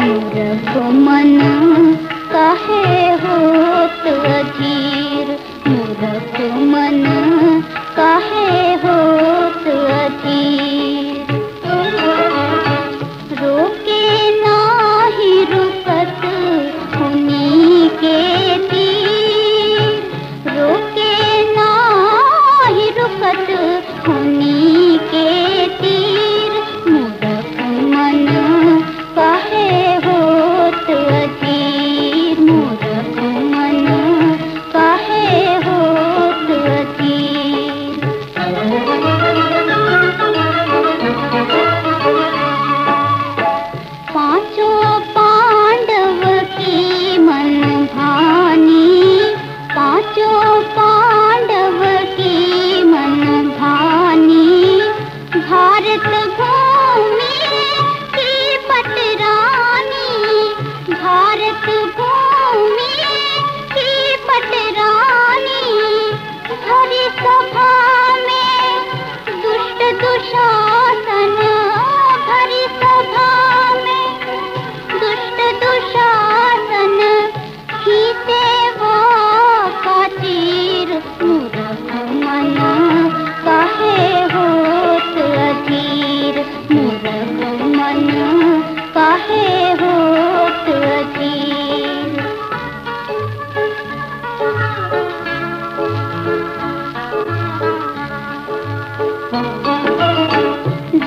मूर्ख मन हो तो अजी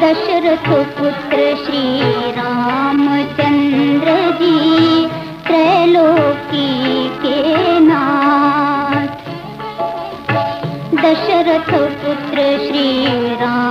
दशरथ पुत्र श्री रामचंद्र जी त्रैलोकी के नाथ। दशरथ पुत्र श्री राम